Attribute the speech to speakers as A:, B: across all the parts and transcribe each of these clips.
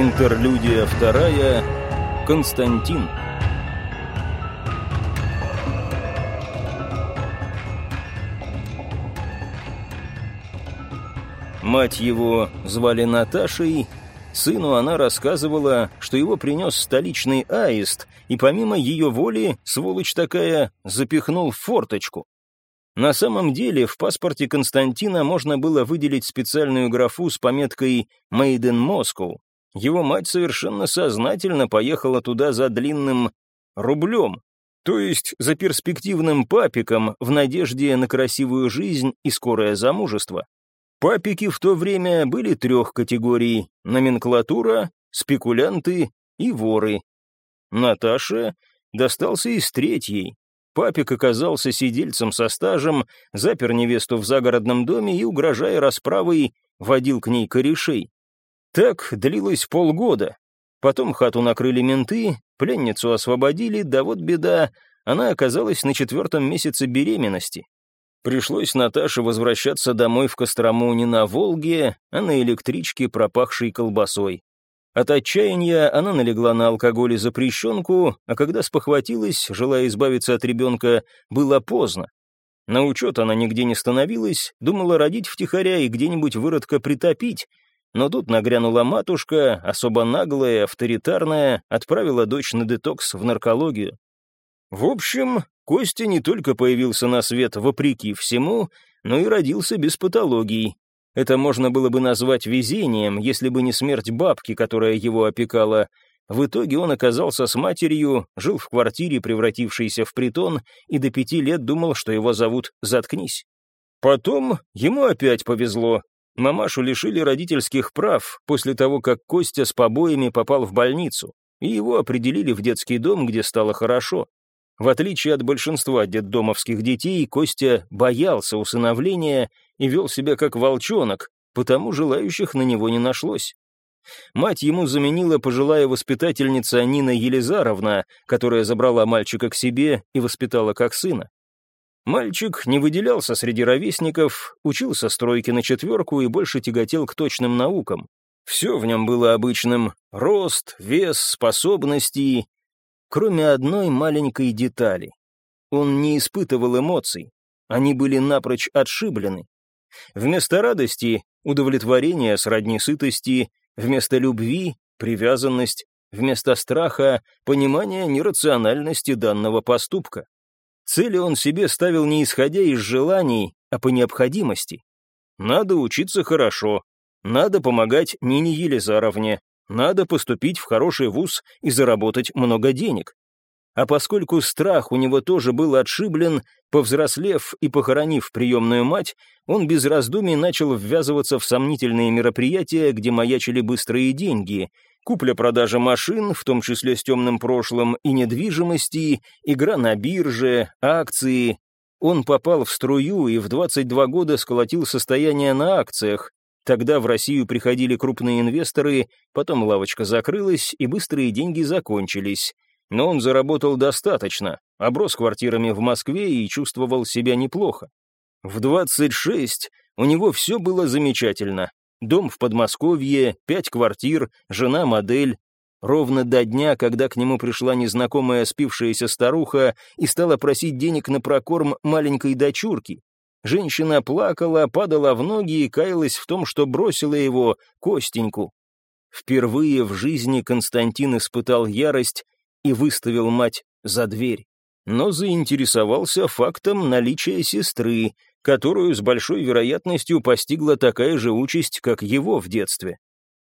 A: Интерлюдия вторая. Константин. Мать его звали Наташей, сыну она рассказывала, что его принес столичный аист, и помимо ее воли, сволочь такая, запихнул в форточку. На самом деле в паспорте Константина можно было выделить специальную графу с пометкой «Made in Moscow». Его мать совершенно сознательно поехала туда за длинным рублем, то есть за перспективным папиком в надежде на красивую жизнь и скорое замужество. Папики в то время были трех категорий — номенклатура, спекулянты и воры. Наташе достался из третьей. Папик оказался сидельцем со стажем, запер невесту в загородном доме и, угрожая расправой, водил к ней корешей. Так длилось полгода. Потом хату накрыли менты, пленницу освободили, да вот беда, она оказалась на четвертом месяце беременности. Пришлось Наташе возвращаться домой в Кострому не на «Волге», а на электричке, пропахшей колбасой. От отчаяния она налегла на алкоголь и запрещенку, а когда спохватилась, желая избавиться от ребенка, было поздно. На учет она нигде не становилась, думала родить втихаря и где-нибудь выродка притопить, но тут нагрянула матушка, особо наглая, авторитарная, отправила дочь на детокс в наркологию. В общем, Костя не только появился на свет вопреки всему, но и родился без патологий. Это можно было бы назвать везением, если бы не смерть бабки, которая его опекала. В итоге он оказался с матерью, жил в квартире, превратившейся в притон, и до пяти лет думал, что его зовут «Заткнись». Потом ему опять повезло. Мамашу лишили родительских прав после того, как Костя с побоями попал в больницу, и его определили в детский дом, где стало хорошо. В отличие от большинства детдомовских детей, Костя боялся усыновления и вел себя как волчонок, потому желающих на него не нашлось. Мать ему заменила пожилая воспитательница Нина Елизаровна, которая забрала мальчика к себе и воспитала как сына. Мальчик не выделялся среди ровесников, учился стройке на четверку и больше тяготел к точным наукам. Все в нем было обычным — рост, вес, способности кроме одной маленькой детали. Он не испытывал эмоций, они были напрочь отшиблены. Вместо радости — удовлетворение сродни сытости, вместо любви — привязанность, вместо страха — понимание нерациональности данного поступка. Цели он себе ставил не исходя из желаний, а по необходимости. Надо учиться хорошо, надо помогать Нине Елизаровне, надо поступить в хороший вуз и заработать много денег. А поскольку страх у него тоже был отшиблен, повзрослев и похоронив приемную мать, он без раздумий начал ввязываться в сомнительные мероприятия, где маячили быстрые деньги, купля-продажа машин, в том числе с темным прошлым, и недвижимости, игра на бирже, акции. Он попал в струю и в 22 года сколотил состояние на акциях, Тогда в Россию приходили крупные инвесторы, потом лавочка закрылась, и быстрые деньги закончились. Но он заработал достаточно, оброс квартирами в Москве и чувствовал себя неплохо. В 26 у него все было замечательно. Дом в Подмосковье, пять квартир, жена-модель. Ровно до дня, когда к нему пришла незнакомая спившаяся старуха и стала просить денег на прокорм маленькой дочурки. Женщина плакала, падала в ноги и каялась в том, что бросила его, Костеньку. Впервые в жизни Константин испытал ярость и выставил мать за дверь, но заинтересовался фактом наличия сестры, которую с большой вероятностью постигла такая же участь, как его в детстве.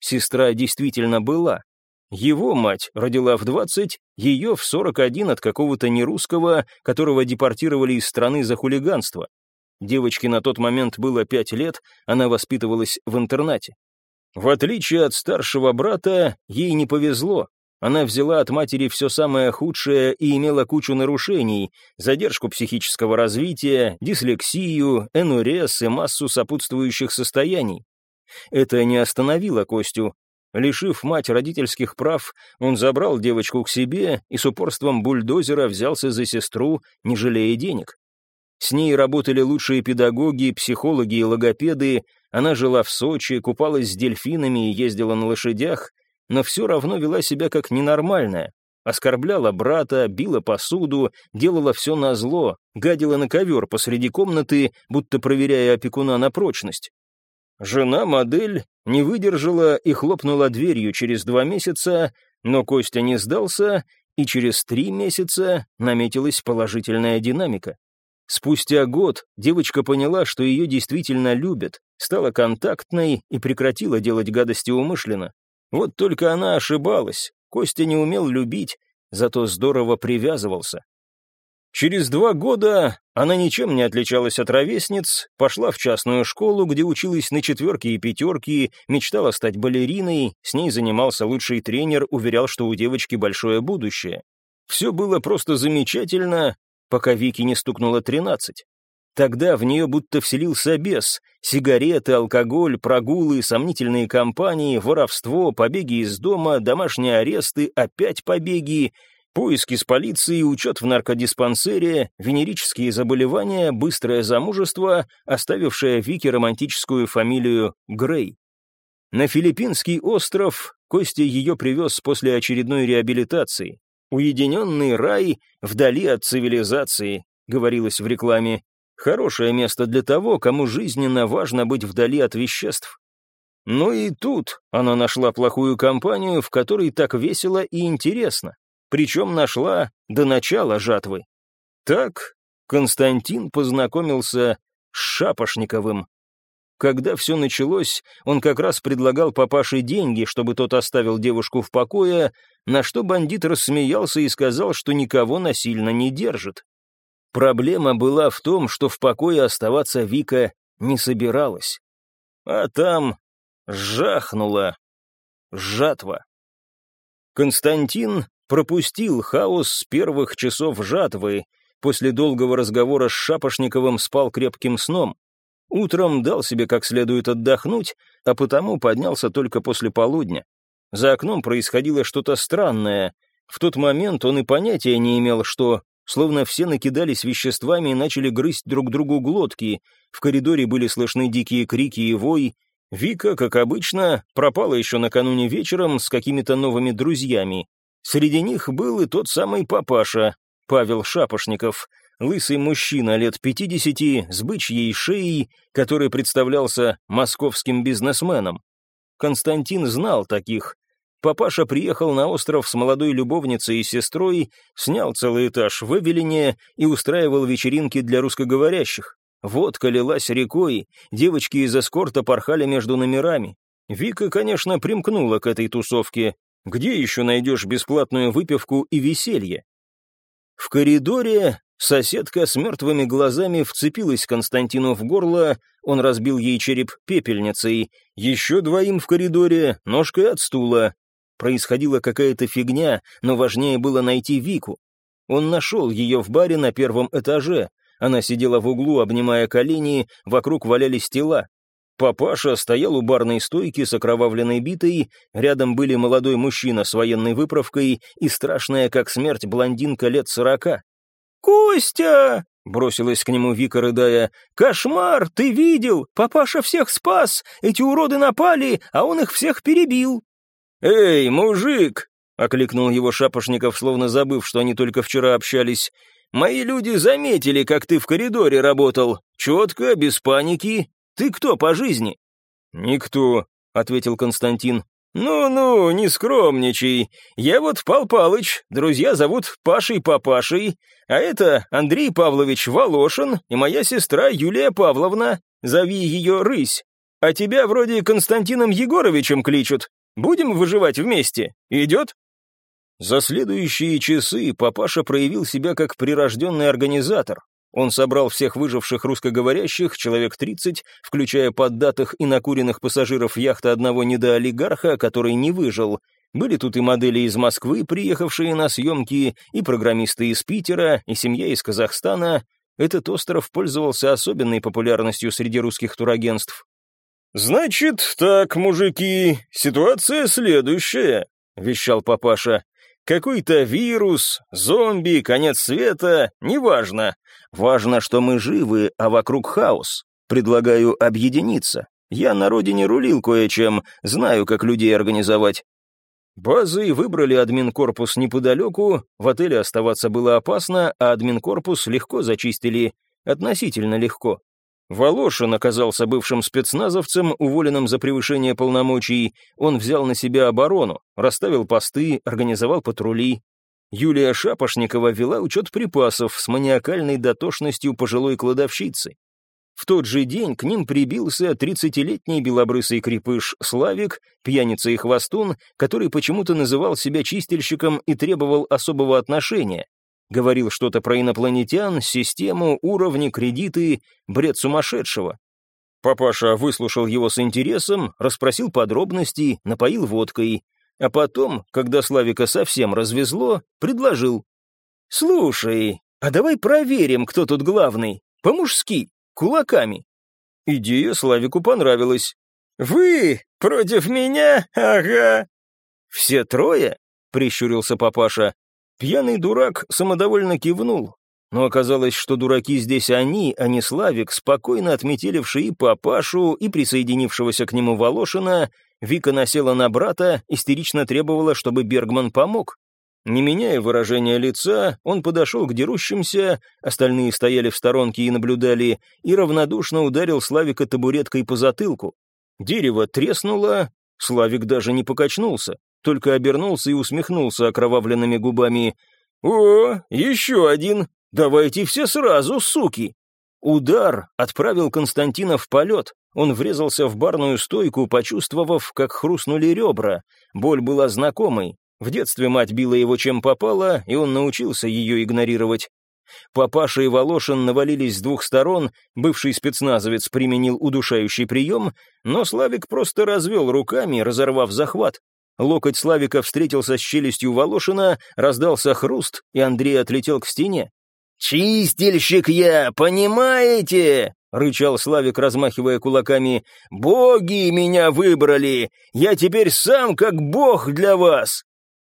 A: Сестра действительно была. Его мать родила в 20, ее в 41 от какого-то нерусского, которого депортировали из страны за хулиганство. Девочке на тот момент было пять лет, она воспитывалась в интернате. В отличие от старшего брата, ей не повезло. Она взяла от матери все самое худшее и имела кучу нарушений, задержку психического развития, дислексию, энурез и массу сопутствующих состояний. Это не остановило Костю. Лишив мать родительских прав, он забрал девочку к себе и с упорством бульдозера взялся за сестру, не жалея денег. С ней работали лучшие педагоги, психологи и логопеды, она жила в Сочи, купалась с дельфинами и ездила на лошадях. Но все равно вела себя как ненормальная. Оскорбляла брата, била посуду, делала все назло, гадила на ковер посреди комнаты, будто проверяя опекуна на прочность. Жена-модель не выдержала и хлопнула дверью через два месяца, но Костя не сдался, и через три месяца наметилась положительная динамика. Спустя год девочка поняла, что ее действительно любят, стала контактной и прекратила делать гадости умышленно. Вот только она ошибалась, Костя не умел любить, зато здорово привязывался. Через два года она ничем не отличалась от ровесниц, пошла в частную школу, где училась на четверки и пятерки, мечтала стать балериной, с ней занимался лучший тренер, уверял, что у девочки большое будущее. Все было просто замечательно, пока Вики не стукнуло тринадцать. Тогда в нее будто вселился бес. Сигареты, алкоголь, прогулы, сомнительные компании, воровство, побеги из дома, домашние аресты, опять побеги, поиски с полицией, учет в наркодиспансере, венерические заболевания, быстрое замужество, оставившее Вики романтическую фамилию Грей. На филиппинский остров Костя ее привез после очередной реабилитации. «Уединенный рай вдали от цивилизации», — говорилось в рекламе. «Хорошее место для того, кому жизненно важно быть вдали от веществ». Но и тут она нашла плохую компанию, в которой так весело и интересно. Причем нашла до начала жатвы. Так Константин познакомился с Шапошниковым, когда все началось, он как раз предлагал папаше деньги, чтобы тот оставил девушку в покое, на что бандит рассмеялся и сказал, что никого насильно не держит. Проблема была в том, что в покое оставаться Вика не собиралась. А там жахнула жатва. Константин пропустил хаос с первых часов жатвы, после долгого разговора с Шапошниковым спал крепким сном. Утром дал себе как следует отдохнуть, а потому поднялся только после полудня. За окном происходило что-то странное. В тот момент он и понятия не имел, что, словно все накидались веществами и начали грызть друг другу глотки. В коридоре были слышны дикие крики и вой. Вика, как обычно, пропала еще накануне вечером с какими-то новыми друзьями. Среди них был и тот самый папаша, Павел Шапошников — лысый мужчина лет 50 с бычьей шеей, который представлялся московским бизнесменом. Константин знал таких. Папаша приехал на остров с молодой любовницей и сестрой, снял целый этаж в Эвелине и устраивал вечеринки для русскоговорящих. Водка лилась рекой, девочки из эскорта порхали между номерами. Вика, конечно, примкнула к этой тусовке. Где еще найдешь бесплатную выпивку и веселье? В коридоре Соседка с мертвыми глазами вцепилась Константину в горло, он разбил ей череп пепельницей, еще двоим в коридоре, ножкой от стула. Происходила какая-то фигня, но важнее было найти Вику. Он нашел ее в баре на первом этаже. Она сидела в углу, обнимая колени, вокруг валялись тела. Папаша стоял у барной стойки с окровавленной битой, рядом были молодой мужчина с военной выправкой и страшная, как смерть, блондинка лет сорока. «Костя!» — бросилась к нему Вика, рыдая. «Кошмар! Ты видел? Папаша всех спас! Эти уроды напали, а он их всех перебил!» «Эй, мужик!» — окликнул его Шапошников, словно забыв, что они только вчера общались. «Мои люди заметили, как ты в коридоре работал. Четко, без паники. Ты кто по жизни?» «Никто», — ответил Константин. «Ну-ну, не скромничай. Я вот Пал Палыч, друзья зовут Пашей Папашей, а это Андрей Павлович Волошин и моя сестра Юлия Павловна. Зови ее Рысь. А тебя вроде Константином Егоровичем кличут. Будем выживать вместе. Идет?» За следующие часы папаша проявил себя как прирожденный организатор. Он собрал всех выживших русскоговорящих, человек 30, включая поддатых и накуренных пассажиров яхты одного недоолигарха, который не выжил. Были тут и модели из Москвы, приехавшие на съемки, и программисты из Питера, и семья из Казахстана. Этот остров пользовался особенной популярностью среди русских турагентств. «Значит так, мужики, ситуация следующая», — вещал папаша. Какой-то вирус, зомби, конец света, неважно. Важно, что мы живы, а вокруг хаос. Предлагаю объединиться. Я на родине рулил кое-чем, знаю, как людей организовать. Базы выбрали админкорпус неподалеку, в отеле оставаться было опасно, а админкорпус легко зачистили, относительно легко. Волошин оказался бывшим спецназовцем, уволенным за превышение полномочий. Он взял на себя оборону, расставил посты, организовал патрули. Юлия Шапошникова вела учет припасов с маниакальной дотошностью пожилой кладовщицы. В тот же день к ним прибился тридцатилетний белобрысый крепыш Славик, пьяница и хвостун, который почему-то называл себя чистильщиком и требовал особого отношения. Говорил что-то про инопланетян, систему, уровни, кредиты, бред сумасшедшего. Папаша выслушал его с интересом, расспросил подробности, напоил водкой, а потом, когда Славика совсем развезло, предложил. «Слушай, а давай проверим, кто тут главный, по-мужски, кулаками». Идея Славику понравилась. «Вы против меня? Ага». «Все трое?» — прищурился папаша. Пьяный дурак самодовольно кивнул, но оказалось, что дураки здесь они, а не Славик, спокойно отметеливший и папашу, и присоединившегося к нему Волошина. Вика насела на брата, истерично требовала, чтобы Бергман помог. Не меняя выражения лица, он подошел к дерущимся, остальные стояли в сторонке и наблюдали, и равнодушно ударил Славика табуреткой по затылку. Дерево треснуло, Славик даже не покачнулся только обернулся и усмехнулся окровавленными губами. «О, еще один! Давайте все сразу, суки!» Удар отправил Константина в полет. Он врезался в барную стойку, почувствовав, как хрустнули ребра. Боль была знакомой. В детстве мать била его чем попало, и он научился ее игнорировать. Папаша и Волошин навалились с двух сторон, бывший спецназовец применил удушающий прием, но Славик просто развел руками, разорвав захват. Локоть Славика встретился с челюстью Волошина, раздался хруст, и Андрей отлетел к стене. «Чистильщик я, понимаете?» — рычал Славик, размахивая кулаками. «Боги меня выбрали! Я теперь сам как бог для вас!»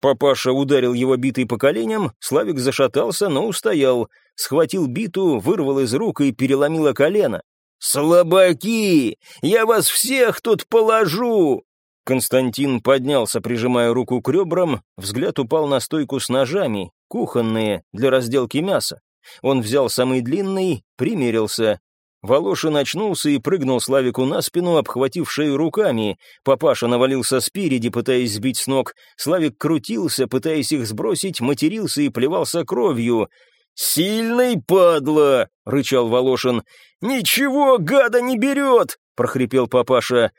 A: Папаша ударил его битой по коленям, Славик зашатался, но устоял. Схватил биту, вырвал из рук и переломило колено. «Слабаки! Я вас всех тут положу!» Константин поднялся, прижимая руку к ребрам, взгляд упал на стойку с ножами, кухонные, для разделки мяса. Он взял самый длинный, примерился. Волошин очнулся и прыгнул Славику на спину, обхватив шею руками. Папаша навалился спереди, пытаясь сбить с ног. Славик крутился, пытаясь их сбросить, матерился и плевался кровью. «Сильный падла!» — рычал Волошин. «Ничего, гада не берет!» — прохрипел папаша.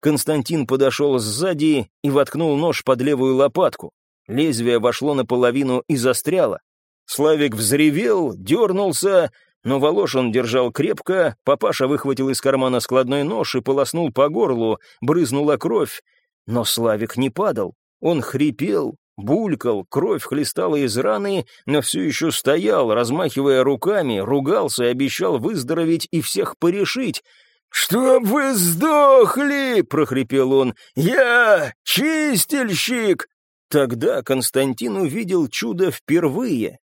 A: Константин подошел сзади и воткнул нож под левую лопатку. Лезвие вошло наполовину и застряло. Славик взревел, дернулся, но Волошин держал крепко, папаша выхватил из кармана складной нож и полоснул по горлу, брызнула кровь. Но Славик не падал, он хрипел, булькал, кровь хлестала из раны, но все еще стоял, размахивая руками, ругался и обещал выздороветь и всех порешить. «Чтоб вы сдохли!» — прохрипел он. «Я чистильщик!» Тогда Константин увидел чудо впервые.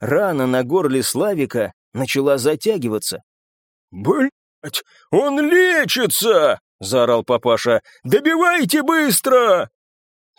A: Рана на горле Славика начала затягиваться. «Блядь, он лечится!» — заорал папаша. «Добивайте быстро!»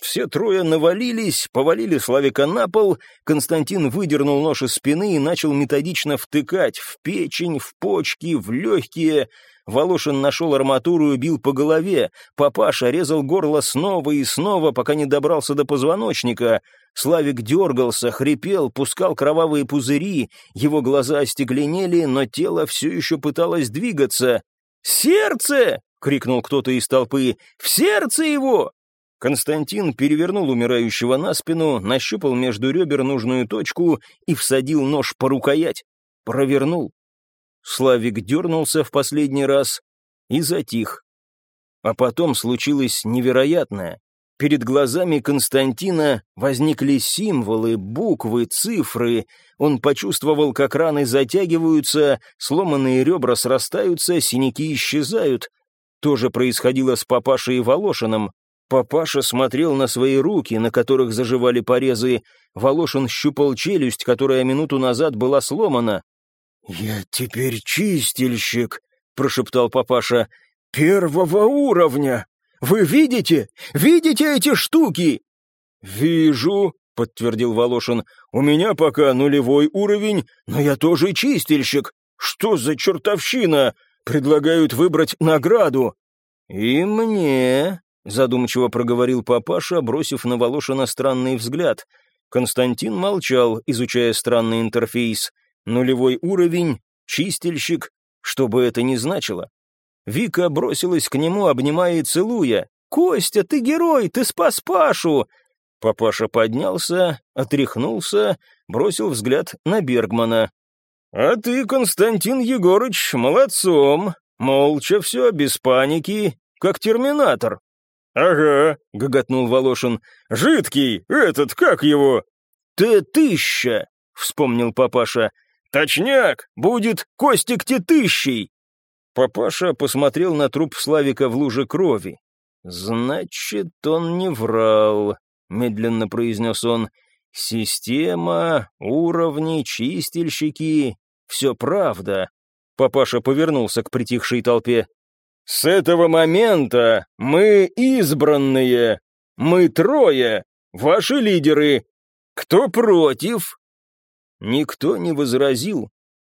A: Все трое навалились, повалили Славика на пол, Константин выдернул нож из спины и начал методично втыкать в печень, в почки, в легкие. Волошин нашел арматуру и бил по голове. Папаша резал горло снова и снова, пока не добрался до позвоночника. Славик дергался, хрипел, пускал кровавые пузыри. Его глаза остекленели, но тело все еще пыталось двигаться. «Сердце!» — крикнул кто-то из толпы. «В сердце его!» Константин перевернул умирающего на спину, нащупал между ребер нужную точку и всадил нож по рукоять. Провернул. Славик дернулся в последний раз и затих. А потом случилось невероятное. Перед глазами Константина возникли символы, буквы, цифры. Он почувствовал, как раны затягиваются, сломанные ребра срастаются, синяки исчезают. То же происходило с папашей Волошиным. Папаша смотрел на свои руки, на которых заживали порезы. Волошин щупал челюсть, которая минуту назад была сломана. «Я теперь чистильщик», — прошептал папаша, — «первого уровня! Вы видите? Видите эти штуки?» «Вижу», — подтвердил Волошин. «У меня пока нулевой уровень, но я тоже чистильщик. Что за чертовщина? Предлагают выбрать награду». «И мне», — задумчиво проговорил папаша, бросив на Волошина странный взгляд. Константин молчал, изучая странный интерфейс. Нулевой уровень, чистильщик, что бы это ни значило. Вика бросилась к нему, обнимая и целуя. «Костя, ты герой, ты спас Пашу!» Папаша поднялся, отряхнулся, бросил взгляд на Бергмана. «А ты, Константин Егорыч, молодцом. Молча все, без паники, как терминатор». «Ага», — гоготнул Волошин. «Жидкий, этот, как его?» «Т-тыща», — вспомнил папаша. «Точняк, будет Костик Тетыщий». Папаша посмотрел на труп Славика в луже крови. «Значит, он не врал», — медленно произнес он. «Система, уровни, чистильщики — все правда». Папаша повернулся к притихшей толпе. «С этого момента мы избранные. Мы трое, ваши лидеры. Кто против?» Никто не возразил.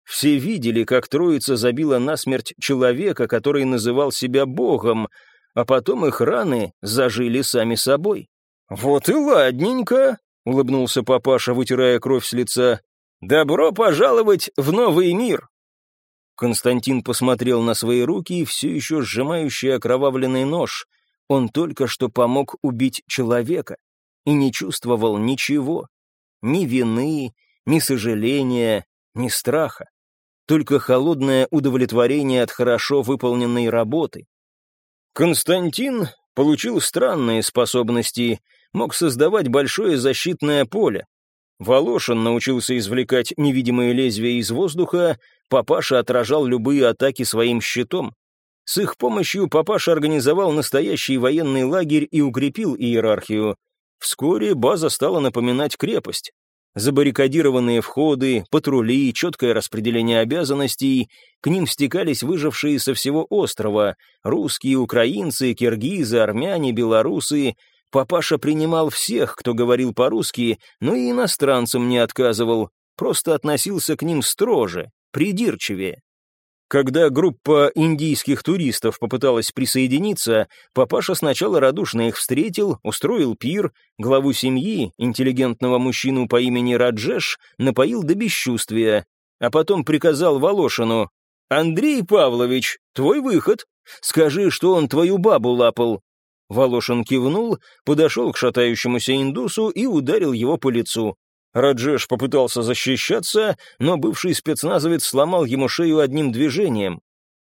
A: Все видели, как троица забила насмерть человека, который называл себя богом, а потом их раны зажили сами собой. «Вот и ладненько», — улыбнулся папаша, вытирая кровь с лица. «Добро пожаловать в новый мир!» Константин посмотрел на свои руки, все еще сжимающий окровавленный нож. Он только что помог убить человека и не чувствовал ничего. Ни вины, ни сожаления, ни страха. Только холодное удовлетворение от хорошо выполненной работы. Константин получил странные способности, мог создавать большое защитное поле. Волошин научился извлекать невидимые лезвия из воздуха, папаша отражал любые атаки своим щитом. С их помощью папаша организовал настоящий военный лагерь и укрепил иерархию. Вскоре база стала напоминать крепость. Забаррикадированные входы, патрули, четкое распределение обязанностей, к ним стекались выжившие со всего острова, русские, украинцы, киргизы, армяне, белорусы. Папаша принимал всех, кто говорил по-русски, но и иностранцам не отказывал, просто относился к ним строже, придирчивее. Когда группа индийских туристов попыталась присоединиться, папаша сначала радушно их встретил, устроил пир, главу семьи, интеллигентного мужчину по имени Раджеш, напоил до бесчувствия, а потом приказал Волошину «Андрей Павлович, твой выход. Скажи, что он твою бабу лапал». Волошин кивнул, подошел к шатающемуся индусу и ударил его по лицу. Раджеш попытался защищаться, но бывший спецназовец сломал ему шею одним движением.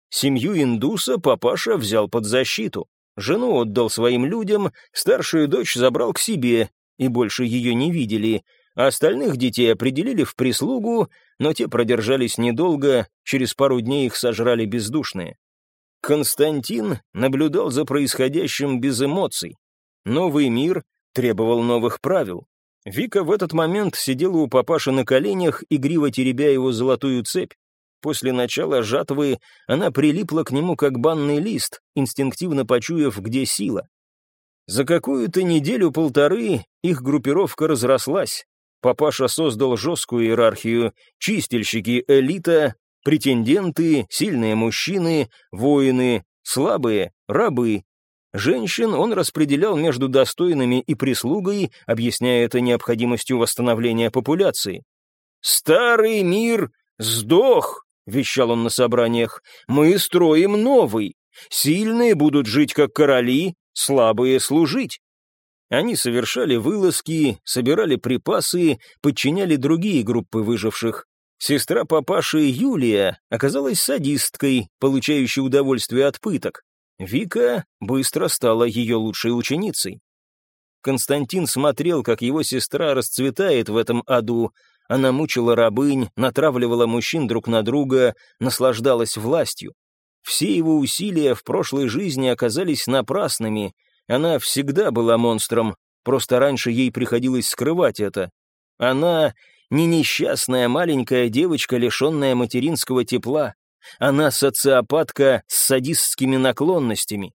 A: Семью индуса папаша взял под защиту. Жену отдал своим людям, старшую дочь забрал к себе, и больше ее не видели. Остальных детей определили в прислугу, но те продержались недолго, через пару дней их сожрали бездушные. Константин наблюдал за происходящим без эмоций. Новый мир требовал новых правил. Вика в этот момент сидела у папаши на коленях, игриво теребя его золотую цепь. После начала жатвы она прилипла к нему как банный лист, инстинктивно почуяв, где сила. За какую-то неделю-полторы их группировка разрослась. Папаша создал жесткую иерархию, чистильщики — элита, претенденты, сильные мужчины, воины, слабые — рабы, Женщин он распределял между достойными и прислугой, объясняя это необходимостью восстановления популяции. «Старый мир сдох», — вещал он на собраниях, — «мы строим новый. Сильные будут жить как короли, слабые — служить». Они совершали вылазки, собирали припасы, подчиняли другие группы выживших. Сестра папаши Юлия оказалась садисткой, получающей удовольствие от пыток. Вика быстро стала ее лучшей ученицей. Константин смотрел, как его сестра расцветает в этом аду. Она мучила рабынь, натравливала мужчин друг на друга, наслаждалась властью. Все его усилия в прошлой жизни оказались напрасными. Она всегда была монстром, просто раньше ей приходилось скрывать это. Она не несчастная маленькая девочка, лишенная материнского тепла. Она социопатка с садистскими наклонностями.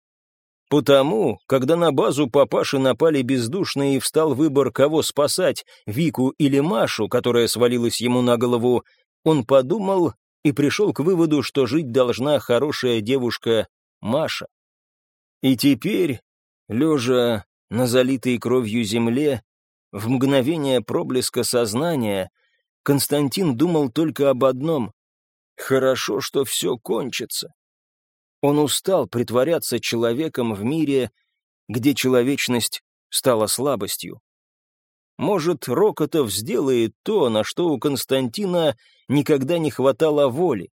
A: Потому, когда на базу папаши напали бездушные и встал выбор, кого спасать, Вику или Машу, которая свалилась ему на голову, он подумал и пришел к выводу, что жить должна хорошая девушка Маша. И теперь, лежа на залитой кровью земле, в мгновение проблеска сознания, Константин думал только об одном — хорошо, что все кончится. Он устал притворяться человеком в мире, где человечность стала слабостью. Может, Рокотов сделает то, на что у Константина никогда не хватало воли.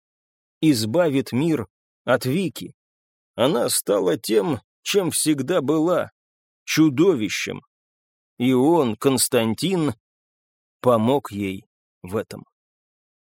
A: Избавит мир от Вики. Она стала тем, чем всегда была — чудовищем. И он, Константин, помог ей в этом.